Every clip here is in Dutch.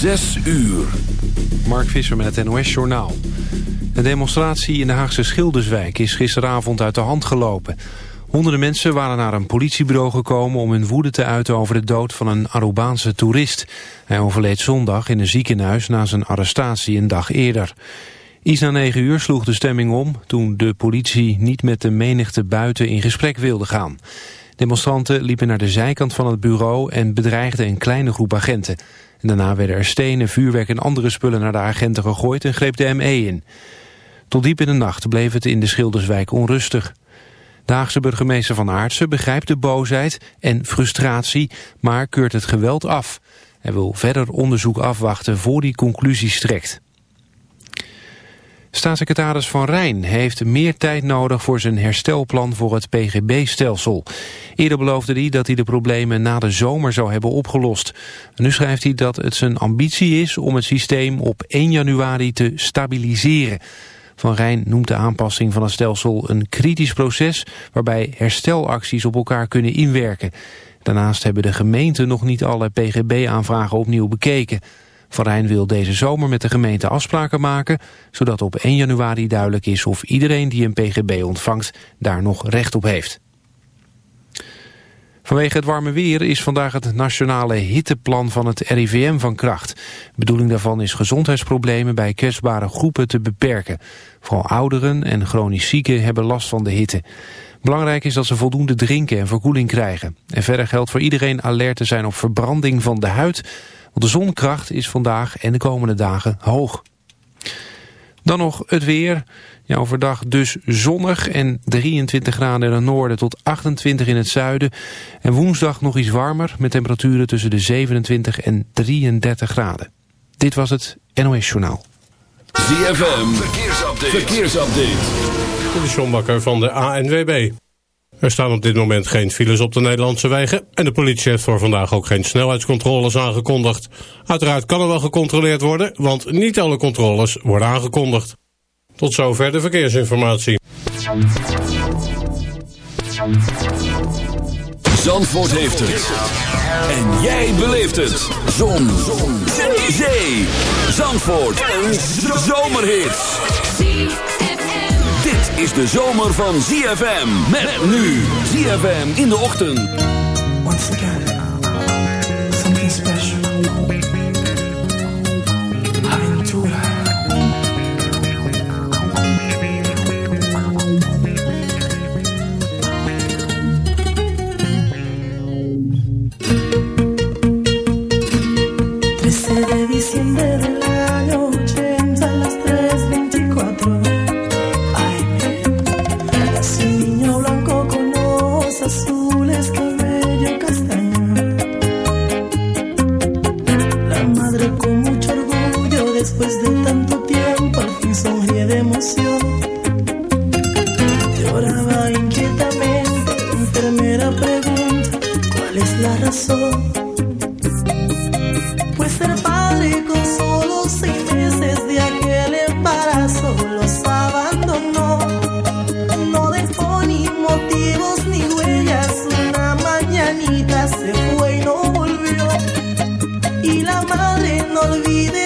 Zes uur. Mark Visser met het NOS Journaal. Een demonstratie in de Haagse Schilderswijk is gisteravond uit de hand gelopen. Honderden mensen waren naar een politiebureau gekomen om hun woede te uiten over de dood van een Arubaanse toerist. Hij overleed zondag in een ziekenhuis na zijn arrestatie een dag eerder. Iets na negen uur sloeg de stemming om toen de politie niet met de menigte buiten in gesprek wilde gaan. Demonstranten liepen naar de zijkant van het bureau en bedreigden een kleine groep agenten. Daarna werden er stenen, vuurwerk en andere spullen naar de agenten gegooid en greep de ME in. Tot diep in de nacht bleef het in de Schilderswijk onrustig. De Haagse burgemeester Van Aartsen begrijpt de boosheid en frustratie, maar keurt het geweld af. Hij wil verder onderzoek afwachten voor die conclusies trekt. Staatssecretaris Van Rijn heeft meer tijd nodig voor zijn herstelplan voor het PGB-stelsel. Eerder beloofde hij dat hij de problemen na de zomer zou hebben opgelost. nu schrijft hij dat het zijn ambitie is om het systeem op 1 januari te stabiliseren. Van Rijn noemt de aanpassing van het stelsel een kritisch proces waarbij herstelacties op elkaar kunnen inwerken. Daarnaast hebben de gemeenten nog niet alle PGB-aanvragen opnieuw bekeken. Van wil deze zomer met de gemeente afspraken maken... zodat op 1 januari duidelijk is of iedereen die een PGB ontvangt... daar nog recht op heeft. Vanwege het warme weer is vandaag het nationale hitteplan van het RIVM van kracht. De bedoeling daarvan is gezondheidsproblemen bij kwetsbare groepen te beperken. Vooral ouderen en chronisch zieken hebben last van de hitte. Belangrijk is dat ze voldoende drinken en verkoeling krijgen. En verder geldt voor iedereen alert te zijn op verbranding van de huid de zonkracht is vandaag en de komende dagen hoog. Dan nog het weer. Ja, overdag dus zonnig en 23 graden in het noorden tot 28 in het zuiden. En woensdag nog iets warmer met temperaturen tussen de 27 en 33 graden. Dit was het NOS Journaal. ZFM, verkeersupdate. verkeersupdate. De John Bakker van de ANWB. Er staan op dit moment geen files op de Nederlandse wegen en de politie heeft voor vandaag ook geen snelheidscontroles aangekondigd. Uiteraard kan er wel gecontroleerd worden, want niet alle controles worden aangekondigd. Tot zover de verkeersinformatie. Zandvoort heeft het. En jij beleeft het. Zon. Zon. Zee. Zandvoort. Een zomerhit is de zomer van ZFM. Met nu ZFM in de ochtend. Once again, Pues ser padre con solo seis meses de aquel embarazo los abandonó. No dejó ni motivos se fue y no volvió. Y la madre no olvide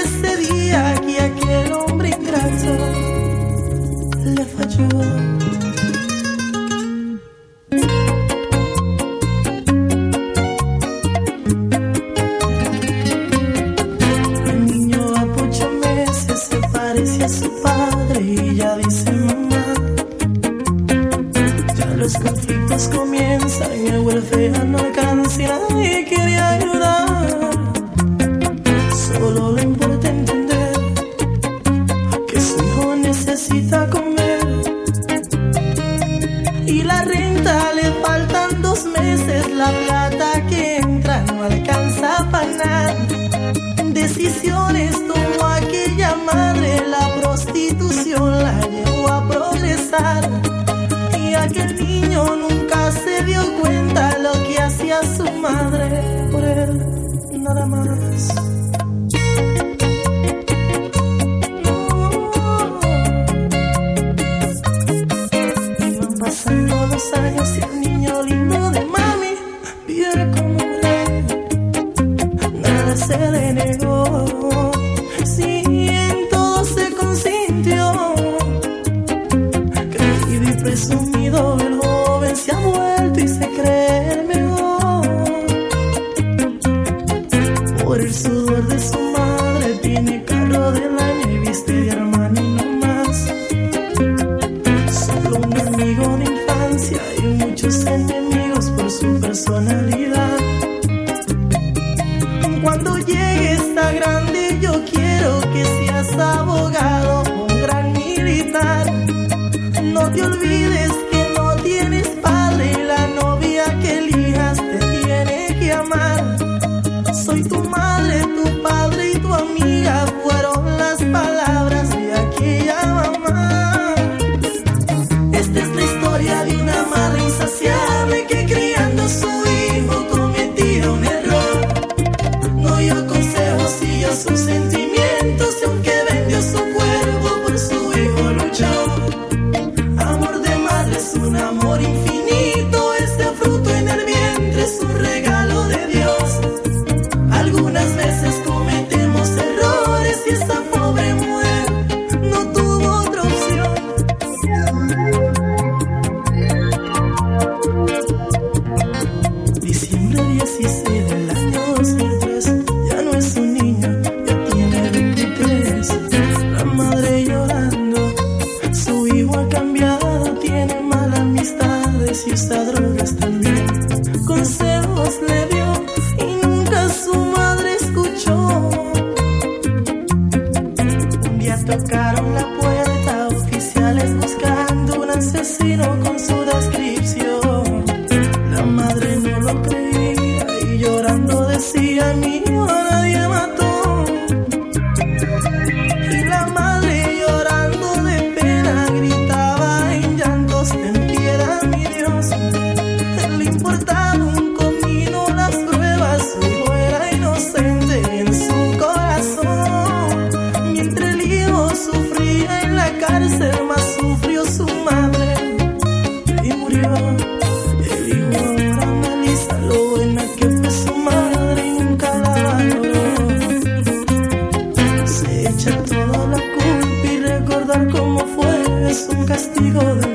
castigo de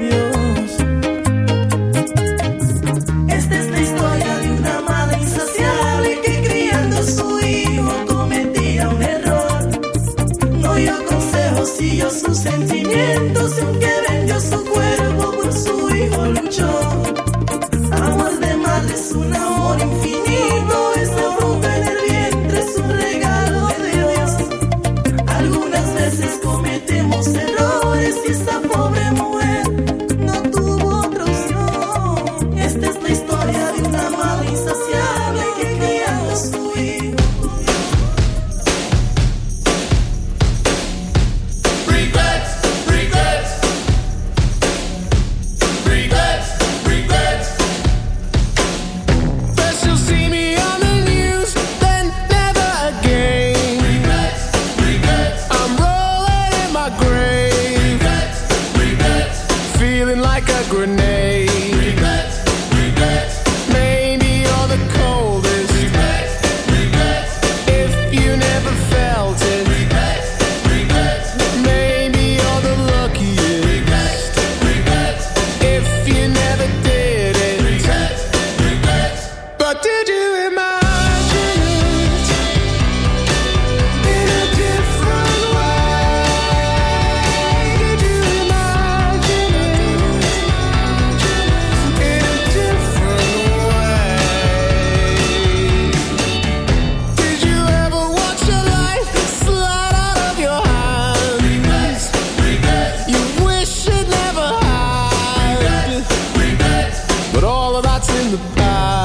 But all of that's in the past.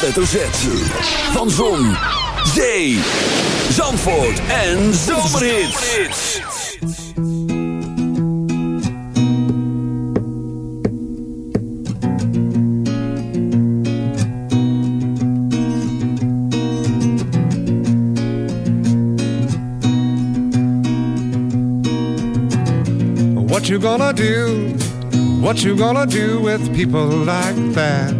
hoofdletter Z. Van Zon, Zee, Zandvoort en Zomerhits. What you gonna do? What you gonna do with people like that?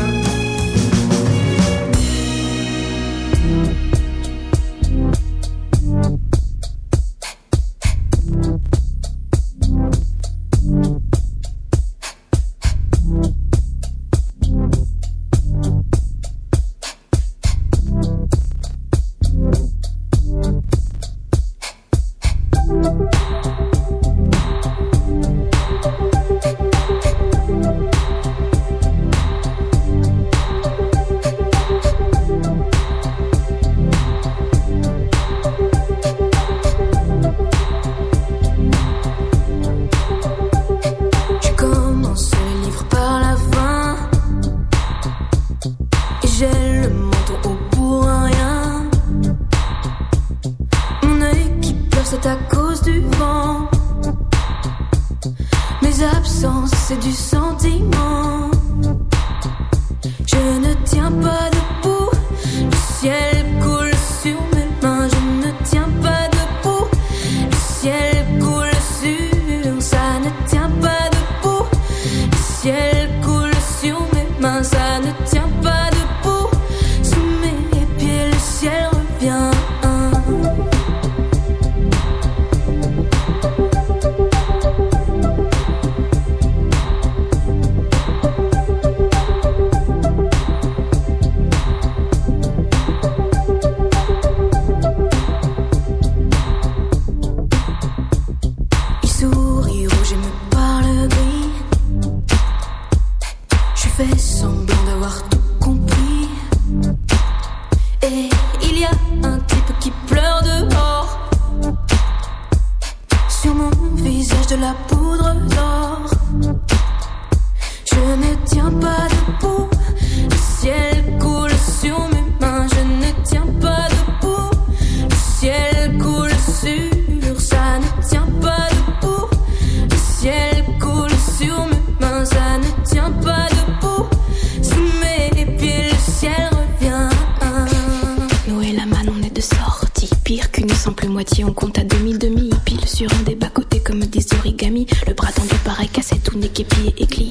on compte à demi-demi. Pile sur un des bas-côtés comme des origamis. Le bras tendu pareil cassé, tout niqué, plié et plié.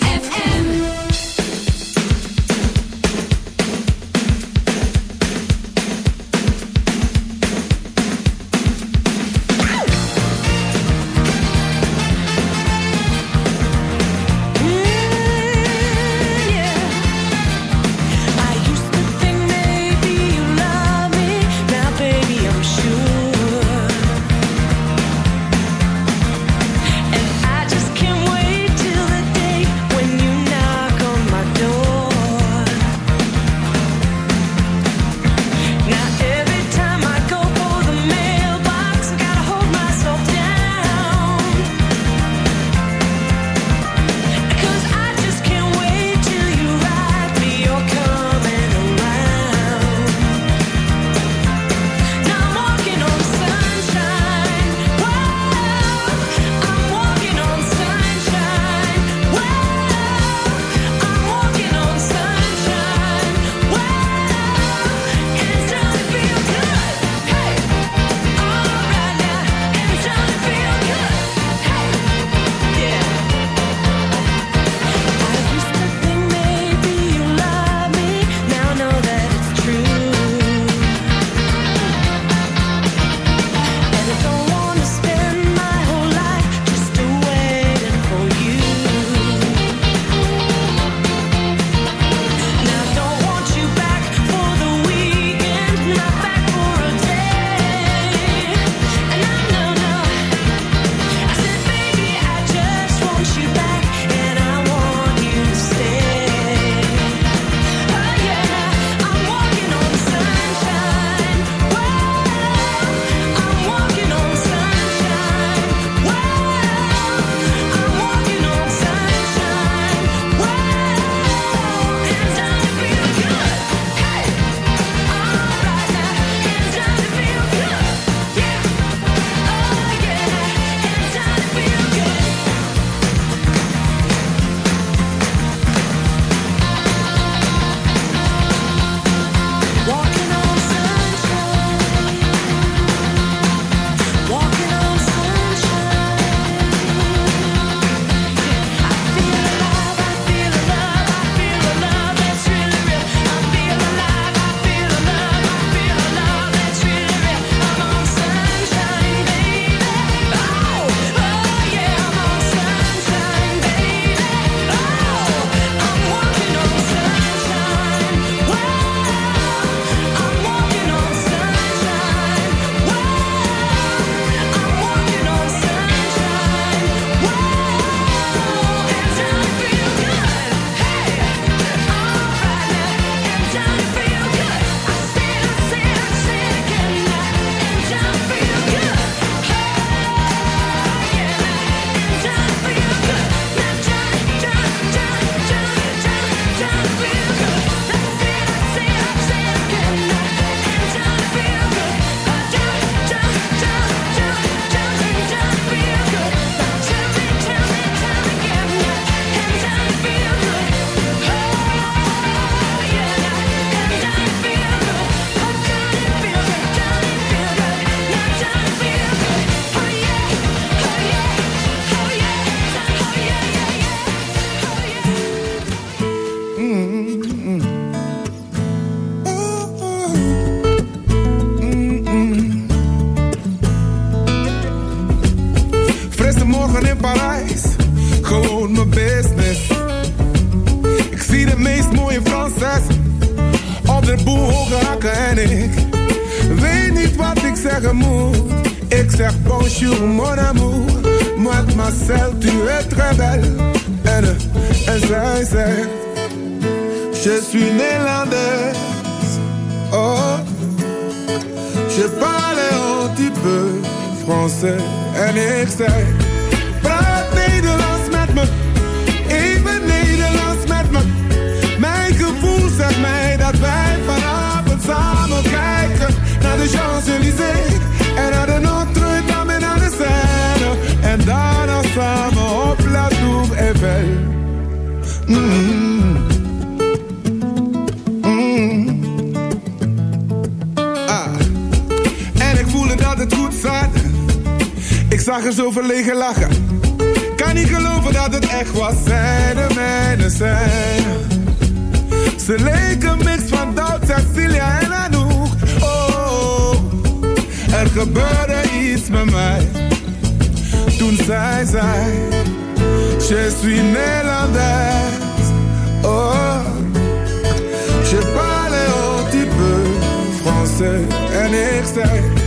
Ik mon amour, mademoiselle tu es très belle. Zij zegt, je suis néerlandaise. Oh, je parle un petit peu français. En ik zei, praat Nederlands met me, even Nederlands met me. Mijn gevoel zegt mij dat wij vanavond samen kijken naar de Champs-Élysées samen op La Tour Eiffel. Mm. Ah. En ik voelde dat dagen zo verlegen lachen. Kan niet geloven dat het echt was, zij de mijne zijn. Ze leken mix van Doubt, Cecilia en Anouk. Oh, er gebeurde iets met mij. Toen zij zei, je suis Nederlands. Oh, je parle un petit peu français. En ik zei,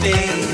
thing.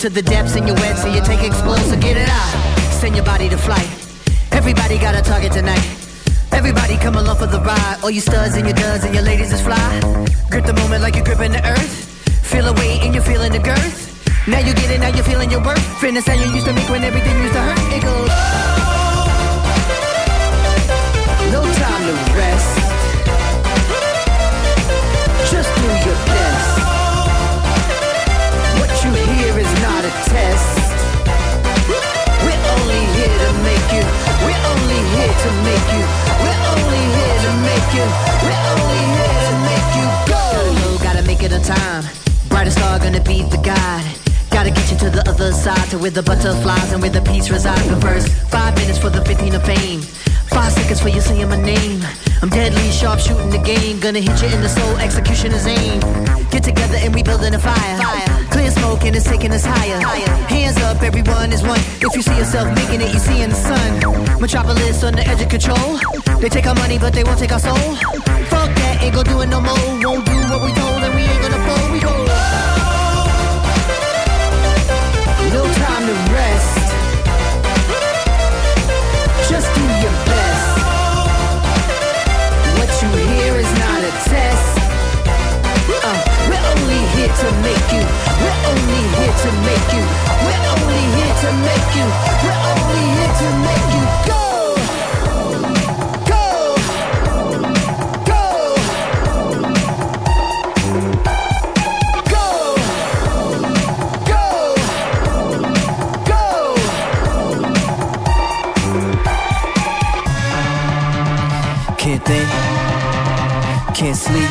To the depths in your web, so you take explode, so get it out. Send your body to flight. Everybody got a target tonight. Everybody come along for the ride. All you studs and your duds and your ladies is fly. Grip the moment like you're gripping the earth. Feel a weight and you're feeling the girth. Now you get it, now you're feeling your worth. Fitness how you used to make when everything used to hurt. It goes. Where the butterflies and where the peace resides. First, five minutes for the 15 of fame. Five seconds for you saying my name. I'm deadly sharp shooting the game. Gonna hit you in the soul, execution is aim. Get together and we building a fire. Clear smoke and it's taking us higher. Hands up, everyone is one. If you see yourself making it, you see in the sun. Metropolis on the edge of control. They take our money, but they won't take our soul. Fuck that, ain't gon' do it no more. Won't do what we told, here to make you. We're only here to make you. We're only here to make you. We're only here to make you go. Go. Go. Go. Go. Go. Can't think, can't sleep,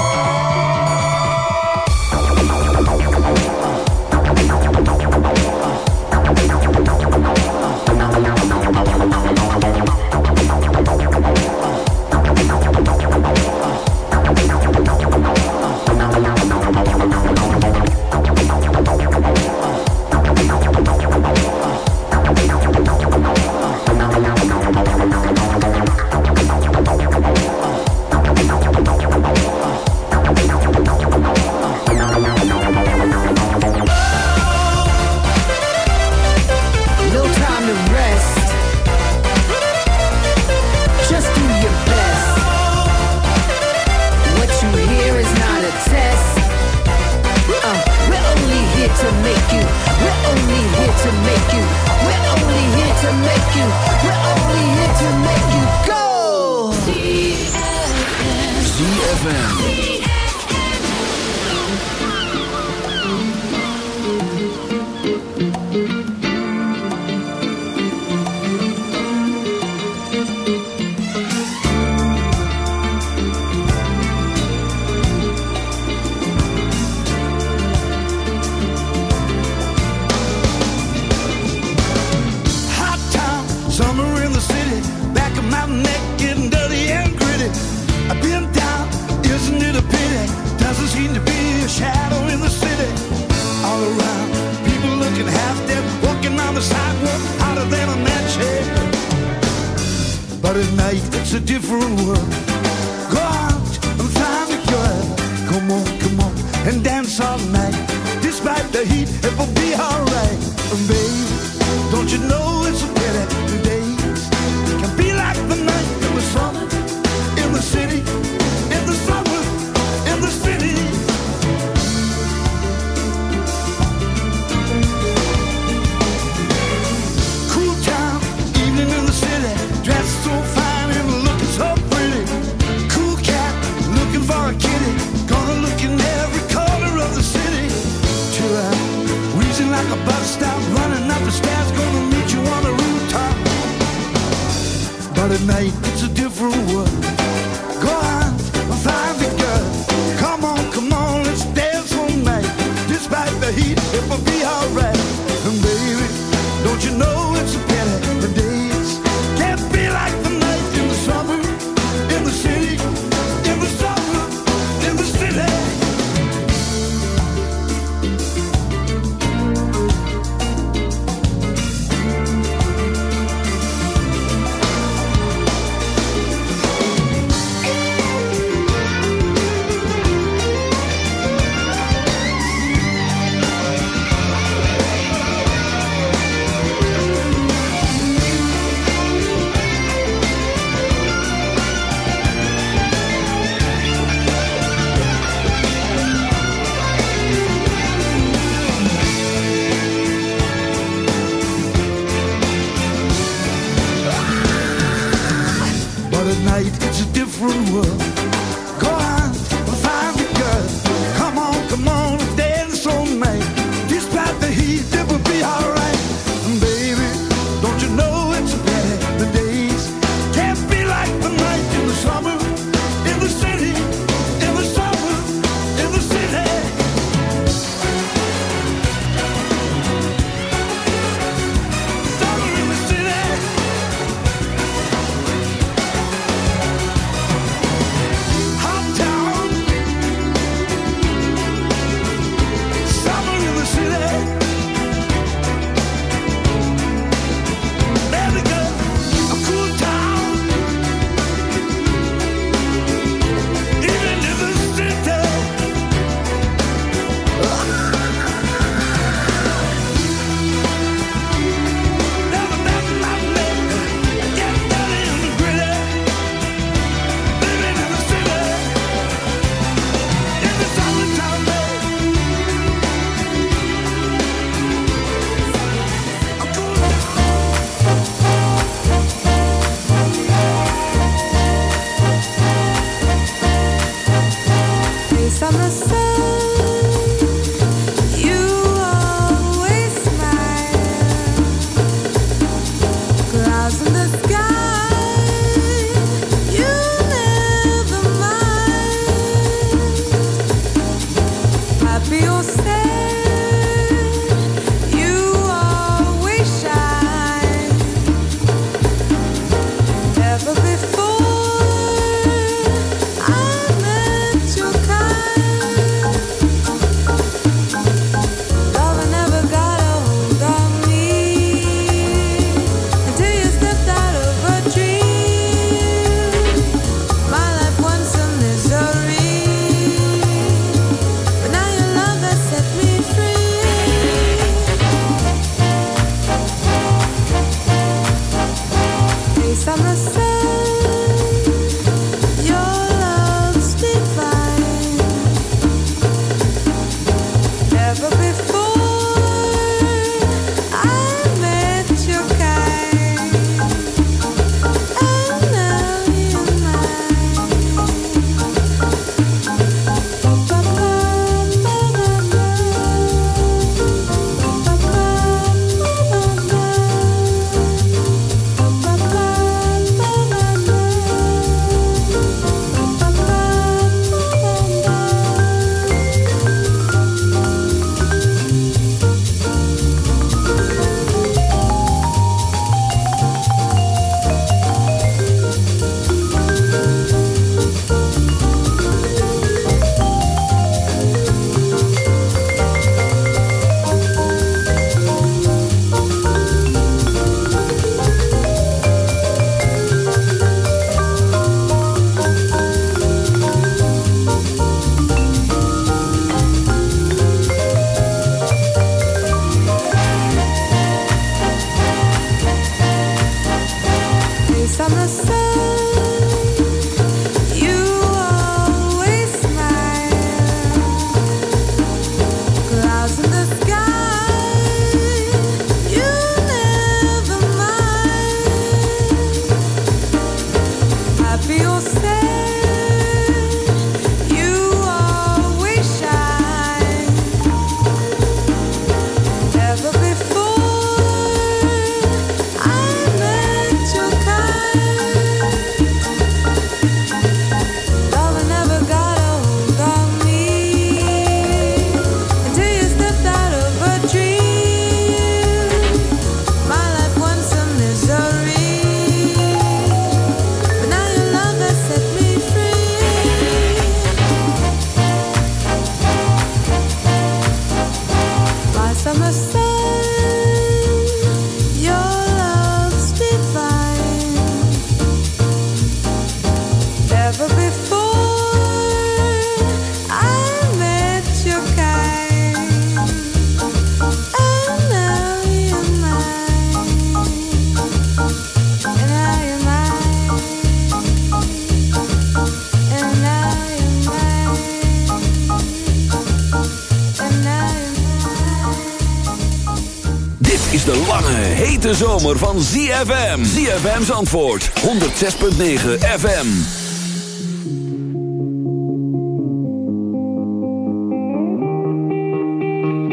Hete zomer van ZFM. ZFM's antwoord, 106.9 FM.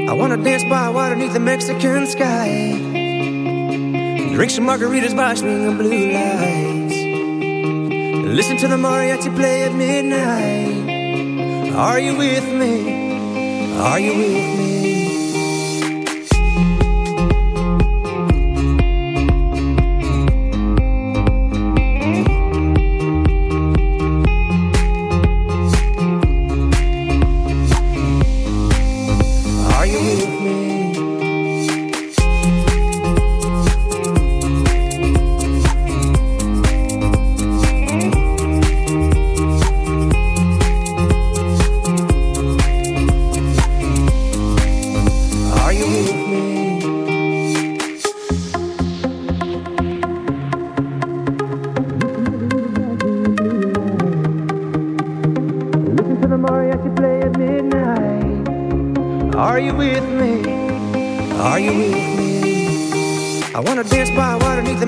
I wanna dance by water beneath the Mexican sky. Drink some margaritas by swinging blue lights. Listen to the mariachi play at midnight. Are you with me? Are you with me?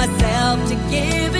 myself to giving